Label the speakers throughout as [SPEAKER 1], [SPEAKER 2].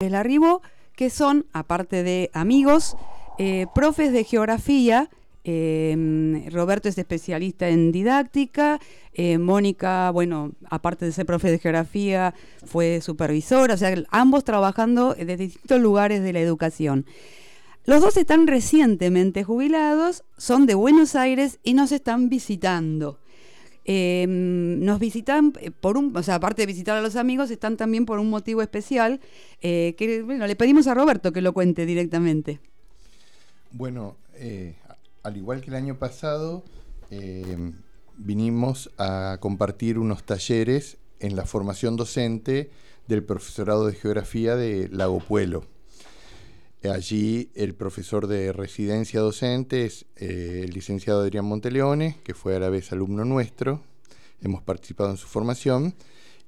[SPEAKER 1] El arribo, que son, aparte de amigos, eh, profes de geografía. Em, Roberto es especialista en didáctica, eh, Mónica, bueno, aparte de ser profe de geografía, fue supervisora, o sea, ambos trabajando desde distintos lugares de la educación. Los dos están recientemente jubilados, son de Buenos Aires y nos están visitando. Em, nos visitan eh, por un, o sea, aparte de visitar a los amigos, están también por un motivo especial eh, que, bueno, le pedimos a Roberto que lo cuente directamente.
[SPEAKER 2] Bueno, eh, al igual que el año pasado, em, vinimos a compartir unos talleres en la formación docente del profesorado de geografía de Lago Puelo. Allí el profesor de residencia docente es eh, el licenciado Adrián Monteleone, que fue a la vez alumno nuestro. Hemos participado en su formación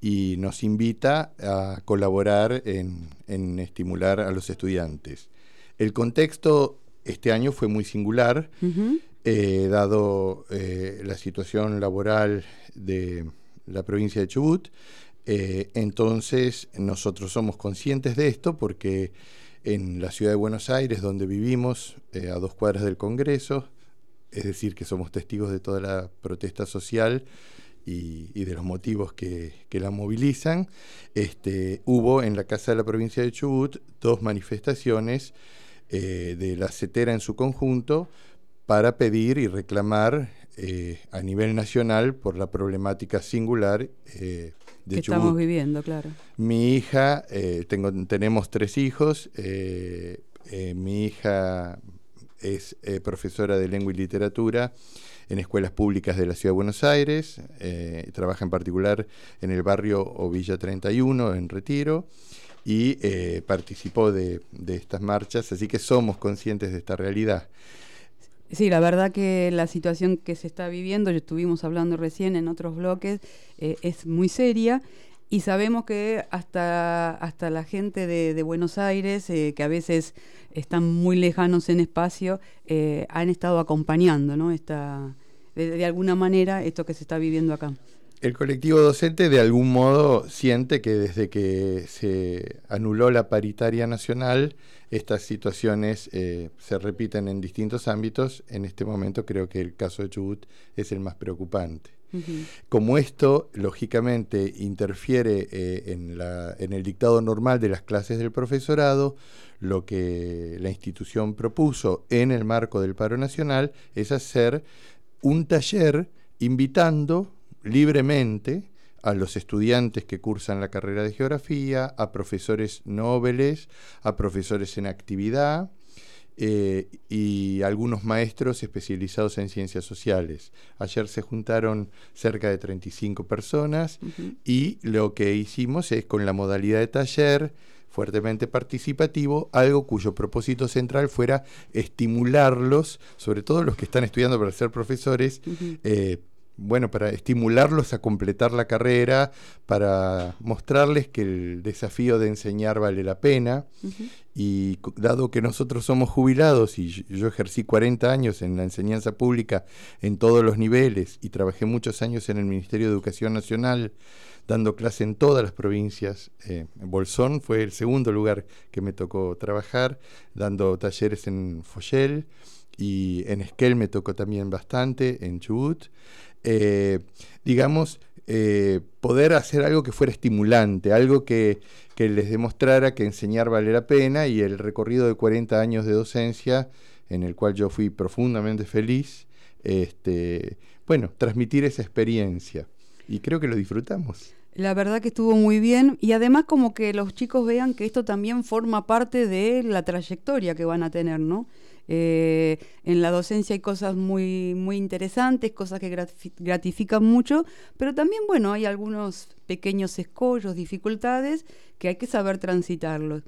[SPEAKER 2] y nos invita a colaborar en, estimular a los estudiantes. El contexto este año fue muy singular, eh, dado eh, la situación laboral de la provincia de Chubut. entonces nosotros somos conscientes de esto porque en la ciudad de Buenos Aires, donde vivimos, eh, a dos cuadras del Congreso, es decir, que somos testigos de toda la protesta social y, de los motivos que, la movilizan, este, hubo en la Casa de la Provincia de Chubut dos manifestaciones eh, de la CETERA en su conjunto para pedir y reclamar eh, a nivel nacional por la problemática singular
[SPEAKER 1] de que estamos viviendo, claro.
[SPEAKER 2] Mi hija, eh, tengo, tenemos tres hijos, mi hija es profesora de lengua y literatura en escuelas públicas de la Ciudad de Buenos Aires, trabaja en particular en el barrio Ovilla 31, en Retiro, y participó de estas marchas, así que somos conscientes de esta realidad.
[SPEAKER 1] Sí, la verdad que la situación que se está viviendo, ya estuvimos hablando recién en otros bloques, eh, es muy seria y sabemos que hasta, hasta la gente de, Buenos Aires, eh, que a veces están muy lejanos en espacio, eh, han estado acompañando ¿no? Esta, de alguna manera esto que se está viviendo acá.
[SPEAKER 2] El colectivo docente de algún modo siente que desde que se anuló la paritaria nacional, estas situaciones eh, se repiten en distintos ámbitos. En este momento creo que el caso de Chubut es el más preocupante. Como esto, lógicamente, interfiere eh, en, la, en el dictado normal de las clases del profesorado, lo que la institución propuso en el marco del paro nacional es hacer un taller invitando libremente a los estudiantes que cursan la carrera de geografía, a profesores nobles, a profesores en actividad eh, y algunos maestros especializados en ciencias sociales. Ayer se juntaron cerca de 35 personas y lo que hicimos es con la modalidad de taller fuertemente participativo, algo cuyo propósito central fuera estimularlos, sobre todo los que están estudiando para ser profesores, bueno, para estimularlos a completar la carrera, para mostrarles que el desafío de enseñar vale la pena. Y dado que nosotros somos jubilados y yo ejercí 40 años en la enseñanza pública en todos los niveles y trabajé muchos años en el Ministerio de Educación Nacional, dando clase en todas las provincias. Eh, Bolsón fue el segundo lugar que me tocó trabajar, dando talleres en Foyel y en Esquel me tocó también bastante, en Chubut. Eh, digamos, eh, poder hacer algo que fuera estimulante, algo que, les demostrara que enseñar vale la pena y el recorrido de 40 años de docencia, en el cual yo fui profundamente feliz, este, bueno, transmitir esa experiencia. Y creo que lo disfrutamos.
[SPEAKER 1] La verdad que estuvo muy bien y además como que los chicos vean que esto también forma parte de la trayectoria que van a tener, ¿no? Eh, en la docencia hay cosas muy, muy interesantes, cosas que gratifican mucho, pero también, bueno, hay algunos pequeños escollos, dificultades que hay que saber transitarlos.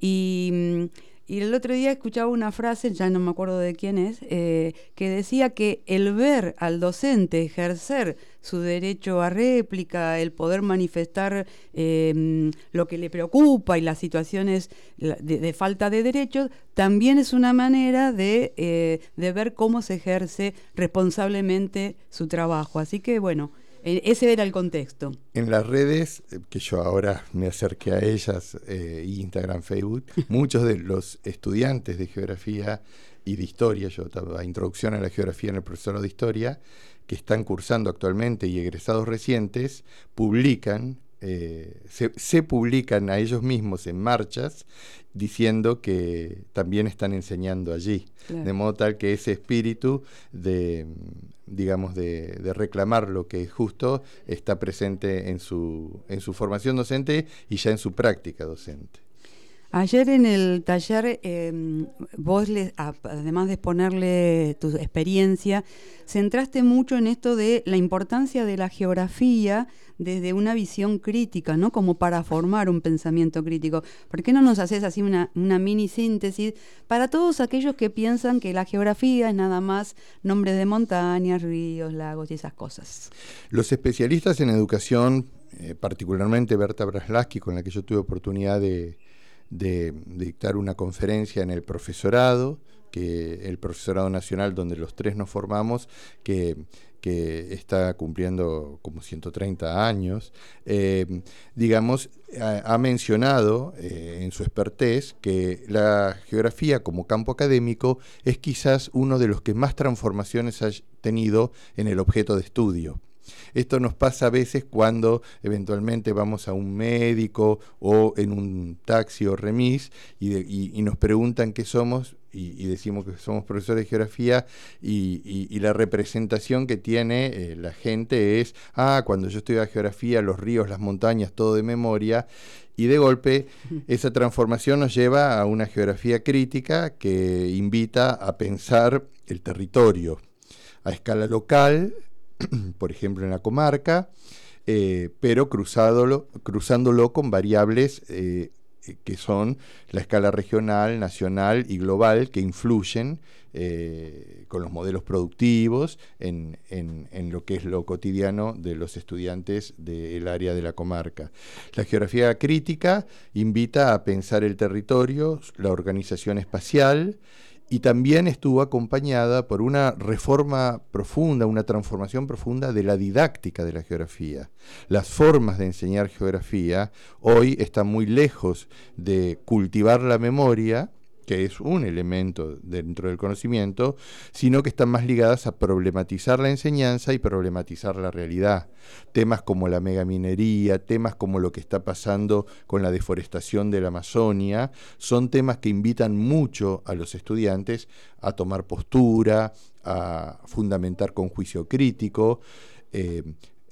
[SPEAKER 1] Y mm, y el otro día escuchaba una frase, ya no me acuerdo de quién es, eh, que decía que el ver al docente ejercer su derecho a réplica, el poder manifestar em, lo que le preocupa y las situaciones de, falta de derechos, también es una manera de, eh, de ver cómo se ejerce responsablemente su trabajo. Así que bueno, ese era el contexto.
[SPEAKER 2] En las redes, eh, que yo ahora me acerqué a ellas, eh, Instagram, Facebook, muchos de los estudiantes de geografía y de historia, yo estaba introducción a la geografía en el profesor de historia, que están cursando actualmente y egresados recientes, publican eh, se, publican a ellos mismos en marchas diciendo que también están enseñando allí. De modo tal que ese espíritu de, digamos, de, reclamar lo que es justo está presente en su, en su formación docente y ya en su práctica docente.
[SPEAKER 1] Ayer en el taller, em, vos, además de exponerle tu experiencia, centraste mucho en esto de la importancia de la geografía desde una visión crítica, ¿no? Como para formar un pensamiento crítico. ¿Por qué no nos haces así una, una mini síntesis para todos aquellos que piensan que la geografía es nada más nombres de montañas, ríos, lagos y esas cosas?
[SPEAKER 2] Los especialistas en educación, eh, particularmente Berta Braslaski, con la que yo tuve oportunidad de de, dictar una conferencia en el profesorado, que el profesorado nacional donde los tres nos formamos, que, está cumpliendo como 130 años, eh, digamos, ha, mencionado eh, en su expertez que la geografía como campo académico es quizás uno de los que más transformaciones ha tenido en el objeto de estudio. Esto nos pasa a veces cuando eventualmente vamos a un médico o en un taxi o remis y, nos preguntan qué somos y, decimos que somos profesores de geografía y, la representación que tiene eh, la gente es, ah, cuando yo estudiaba geografía, los ríos, las montañas, todo de memoria, y de golpe esa transformación nos lleva a una geografía crítica que invita a pensar el territorio a escala local, por ejemplo en la comarca, eh, pero cruzándolo, cruzándolo con variables eh, que son la escala regional, nacional y global que influyen eh, con los modelos productivos en, lo que es lo cotidiano de los estudiantes del área de la comarca. La geografía crítica invita a pensar el territorio, la organización espacial, y también estuvo acompañada por una reforma profunda, una transformación profunda de la didáctica de la geografía. Las formas de enseñar geografía hoy están muy lejos de cultivar la memoria, que es un elemento dentro del conocimiento, sino que están más ligadas a problematizar la enseñanza y problematizar la realidad. Temas como la megaminería, temas como lo que está pasando con la deforestación de la Amazonia, son temas que invitan mucho a los estudiantes a tomar postura, a fundamentar con juicio crítico, eh,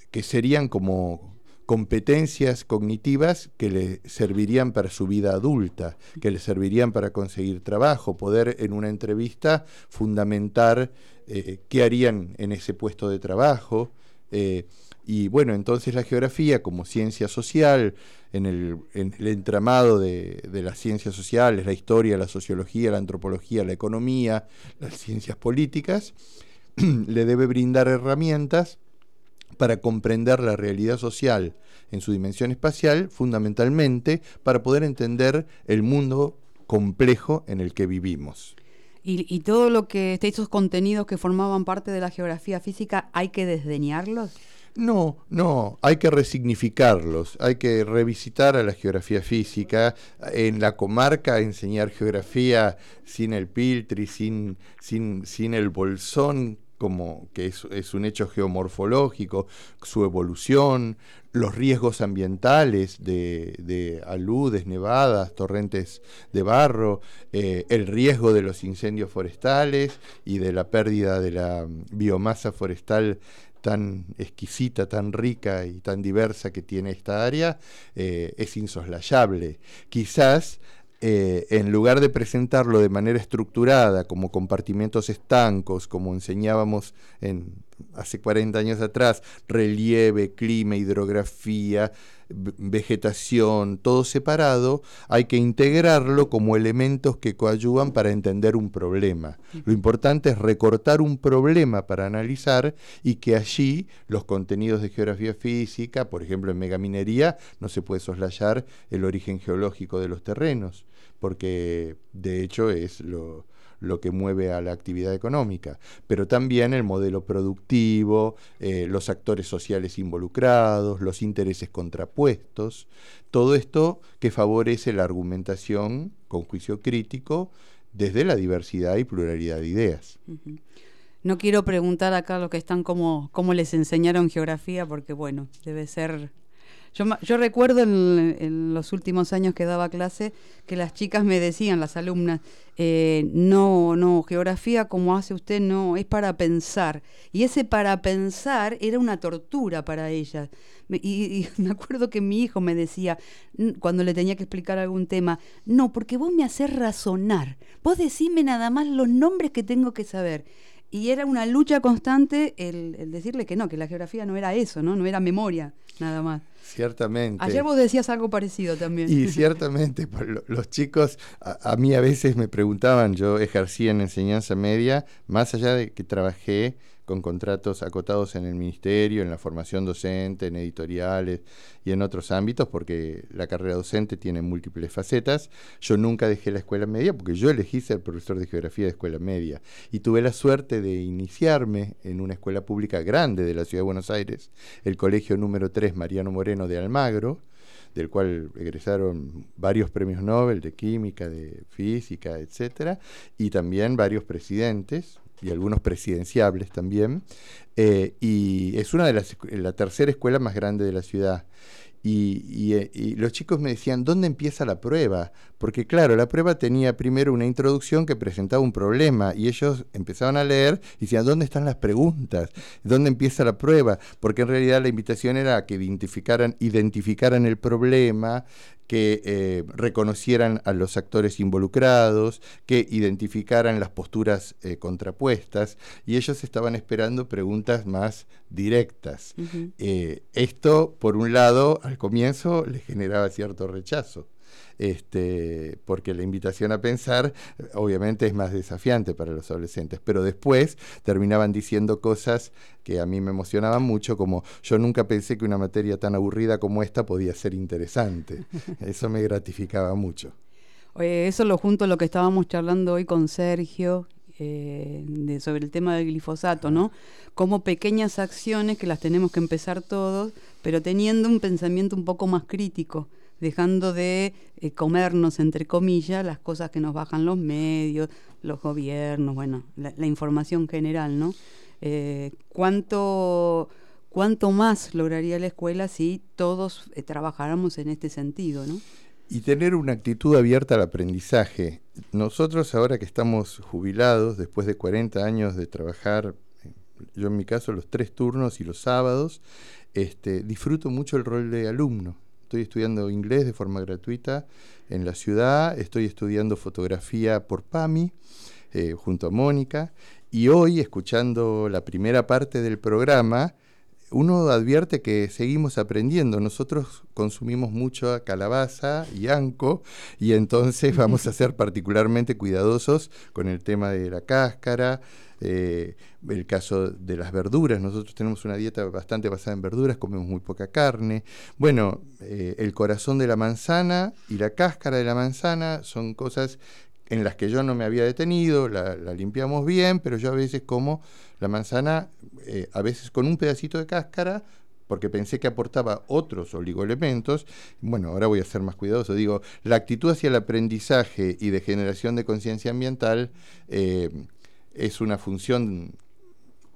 [SPEAKER 2] que serían como competencias cognitivas que le servirían para su vida adulta, que le servirían para conseguir trabajo, poder en una entrevista fundamentar eh, qué harían en ese puesto de trabajo. Eh, y bueno, entonces la geografía como ciencia social, en el, entramado de, de, las ciencias sociales, la historia, la sociología, la antropología, la economía, las ciencias políticas, le debe brindar herramientas para comprender la realidad social en su dimensión espacial, fundamentalmente para poder entender el mundo complejo en el que vivimos.
[SPEAKER 1] ¿Y, todo lo que, estos contenidos que formaban parte de la geografía física, hay que desdeñarlos?
[SPEAKER 2] No, no, hay que resignificarlos, hay que revisitar a la geografía física, en la comarca enseñar geografía sin el piltri, sin, sin, sin el bolsón como que es, un hecho geomorfológico, su evolución, los riesgos ambientales de, aludes, nevadas, torrentes de barro, eh, el riesgo de los incendios forestales y de la pérdida de la biomasa forestal tan exquisita, tan rica y tan diversa que tiene esta área, eh, es insoslayable. Quizás eh, en lugar de presentarlo de manera estructurada, como compartimentos estancos, como enseñábamos en, hace 40 años atrás, relieve, clima, hidrografía, vegetación, todo separado, hay que integrarlo como elementos que coayudan para entender un problema. Lo importante es recortar un problema para analizar y que allí los contenidos de geografía física, por ejemplo en megaminería, no se puede soslayar el origen geológico de los terrenos, porque de hecho es lo, que mueve a la actividad económica, pero también el modelo productivo, eh, los actores sociales involucrados, los intereses contrapuestos, todo esto que favorece la argumentación con juicio crítico desde la diversidad y pluralidad de ideas.
[SPEAKER 1] No quiero preguntar acá a que están cómo, cómo les enseñaron geografía, porque bueno, debe ser yo, recuerdo en, los últimos años que daba clase que las chicas me decían, las alumnas, eh, no, no, geografía como hace usted no, es para pensar. Y ese para pensar era una tortura para ellas. y, me acuerdo que mi hijo me decía, cuando le tenía que explicar algún tema, no, porque vos me haces razonar, vos decime nada más los nombres que tengo que saber. Y era una lucha constante el, el decirle que no, que la geografía no era eso, ¿no? No era memoria, nada más.
[SPEAKER 2] Ciertamente.
[SPEAKER 1] Ayer vos decías algo parecido también.
[SPEAKER 2] Y ciertamente, los chicos a, mí a veces me preguntaban, yo ejercí en enseñanza media, más allá de que trabajé con contratos acotados en el ministerio, en la formación docente, en editoriales y en otros ámbitos, porque la carrera docente tiene múltiples facetas. Yo nunca dejé la escuela media porque yo elegí ser profesor de geografía de escuela media y tuve la suerte de iniciarme en una escuela pública grande de la ciudad de Buenos Aires, el colegio número 3 Mariano Moreno de Almagro, del cual egresaron varios premios Nobel de química, de física, etcétera, y también varios presidentes, y algunos presidenciables también. Eh, y es una de las, la tercera escuela más grande de la ciudad. Eh, y, los chicos me decían, ¿dónde empieza la prueba? Porque claro, la prueba tenía primero una introducción que presentaba un problema y ellos empezaban a leer y decían, ¿dónde están las preguntas? ¿Dónde empieza la prueba? Porque en realidad la invitación era a que identificaran, identificaran el problema, que eh, reconocieran a los actores involucrados, que identificaran las posturas eh, contrapuestas, y ellos estaban esperando preguntas más directas. Eh, esto, por un lado, al comienzo les generaba cierto rechazo este, porque la invitación a pensar obviamente es más desafiante para los adolescentes, pero después terminaban diciendo cosas que a mí me emocionaban mucho, como yo nunca pensé que una materia tan aburrida como esta podía ser interesante. Eso me gratificaba mucho.
[SPEAKER 1] eso lo junto a lo que estábamos charlando hoy con Sergio eh, sobre el tema del glifosato, ¿no? Como pequeñas acciones que las tenemos que empezar todos, pero teniendo un pensamiento un poco más crítico dejando de eh, comernos, entre comillas, las cosas que nos bajan los medios, los gobiernos, bueno, la, información general, ¿no? Eh, ¿cuánto, ¿Cuánto más lograría la escuela si todos eh, trabajáramos en este sentido, ¿no?
[SPEAKER 2] Y tener una actitud abierta al aprendizaje. Nosotros ahora que estamos jubilados, después de 40 años de trabajar, yo en mi caso los tres turnos y los sábados, este, disfruto mucho el rol de alumno estoy estudiando inglés de forma gratuita en la ciudad, estoy estudiando fotografía por PAMI eh, junto a Mónica y hoy escuchando la primera parte del programa, uno advierte que seguimos aprendiendo. Nosotros consumimos mucho calabaza y anco y entonces vamos a ser particularmente cuidadosos con el tema de la cáscara, eh, el caso de las verduras, nosotros tenemos una dieta bastante basada en verduras, comemos muy poca carne. Bueno, eh, el corazón de la manzana y la cáscara de la manzana son cosas en las que yo no me había detenido, la, limpiamos bien, pero yo a veces como la manzana, eh, a veces con un pedacito de cáscara, porque pensé que aportaba otros oligoelementos. Bueno, ahora voy a ser más cuidadoso. Digo, la actitud hacia el aprendizaje y de generación de conciencia ambiental es una función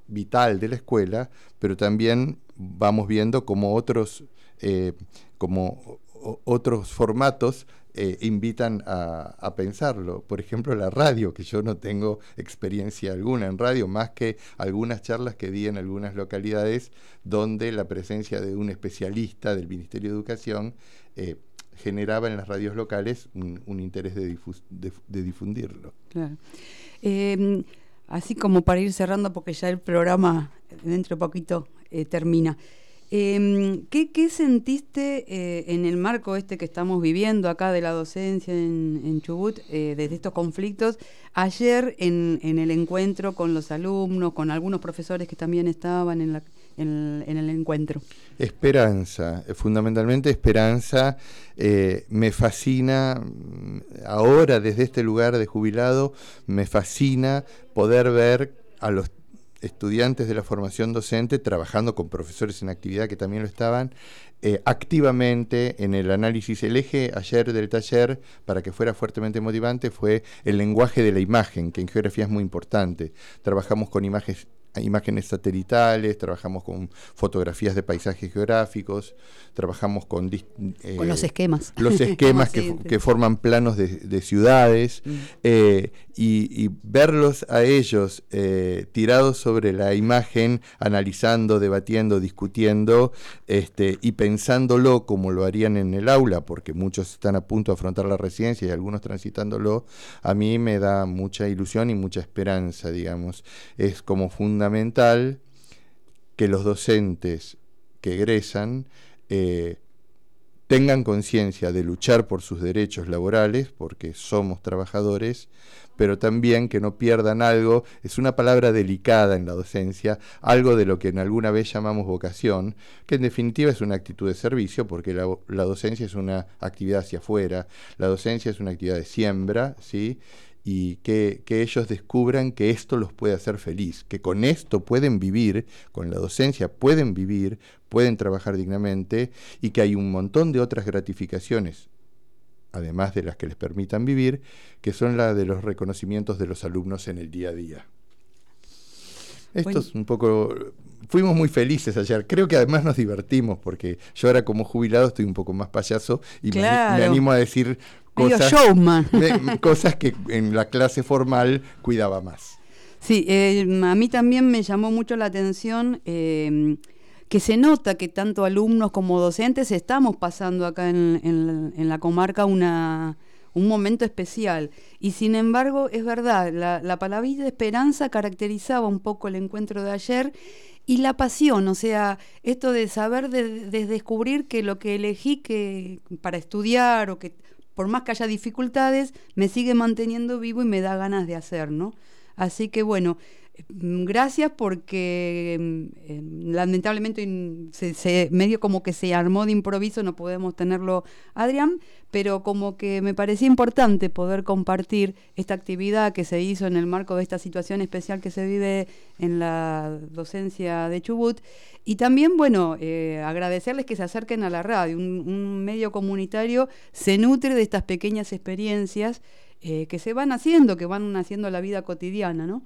[SPEAKER 2] vital de la escuela, pero también vamos viendo como otros, eh, como otros formatos eh, invitan a, pensarlo. Por ejemplo, la radio, que yo no tengo experiencia alguna en radio, más que algunas charlas que di en algunas localidades donde la presencia de un especialista del Ministerio de Educación eh, generaba en las radios locales un, interés de, difundirlo.
[SPEAKER 1] Claro. Em, así como para ir cerrando, porque ya el programa dentro de poquito eh, termina. Em, ¿qué, sentiste eh, en el marco este que estamos viviendo acá de la docencia en, Chubut, eh, desde estos conflictos? Ayer en, el encuentro con los alumnos, con algunos profesores que también estaban en la, en, el encuentro.
[SPEAKER 2] Esperanza, fundamentalmente esperanza. Eh, me fascina, mm, ahora desde este lugar de jubilado, me fascina poder ver a los estudiantes de la formación docente trabajando con profesores en actividad que también lo estaban, eh, activamente en el análisis. El eje ayer del taller, para que fuera fuertemente motivante, fue el lenguaje de la imagen, que en geografía es muy importante. Trabajamos con imágenes imágenes satelitales, trabajamos con fotografías de paisajes geográficos, trabajamos con...
[SPEAKER 1] Eh, con los esquemas.
[SPEAKER 2] Los esquemas que, forman planos de, ciudades mm. eh, y, verlos a ellos eh, tirados sobre la imagen, analizando, debatiendo, discutiendo este, y pensándolo como lo harían en el aula, porque muchos están a punto de afrontar la residencia y algunos transitándolo, a mí me da mucha ilusión y mucha esperanza, digamos. Es como fundamental fundamental que los docentes que egresan eh, tengan conciencia de luchar por sus derechos laborales, porque somos trabajadores, pero también que no pierdan algo, es una palabra delicada en la docencia, algo de lo que en alguna vez llamamos vocación, que en definitiva es una actitud de servicio, porque la, la docencia es una actividad hacia afuera, la docencia es una actividad de siembra, ¿sí? Y que, ellos descubran que esto los puede hacer feliz, que con esto pueden vivir, con la docencia pueden vivir, pueden trabajar dignamente y que hay un montón de otras gratificaciones, además de las que les permitan vivir, que son la de los reconocimientos de los alumnos en el día a día. Esto es un poco... Fuimos muy felices ayer. Creo que además nos divertimos porque yo ahora como jubilado estoy un poco más payaso y me, animo a decir cosas, cosas que en la clase formal cuidaba más.
[SPEAKER 1] Sí, eh, a mí también me llamó mucho la atención eh, que se nota que tanto alumnos como docentes estamos pasando acá en, la comarca una, un momento especial. Y sin embargo, es verdad, la, la de esperanza caracterizaba un poco el encuentro de ayer y la pasión, o sea, esto de saber, de, de, descubrir que lo que elegí que para estudiar o que por más que haya dificultades, me sigue manteniendo vivo y me da ganas de hacer, ¿no? Así que bueno, mm, gracias porque mm, em, lamentablemente se, medio como que se armó de improviso, no podemos tenerlo Adrián, pero como que me parecía importante poder compartir esta actividad que se hizo en el marco de esta situación especial que se vive en la docencia de Chubut. Y también, bueno, eh, agradecerles que se acerquen a la radio. Un, medio comunitario se nutre de estas pequeñas experiencias eh, que se van haciendo, que van haciendo la vida cotidiana, ¿no?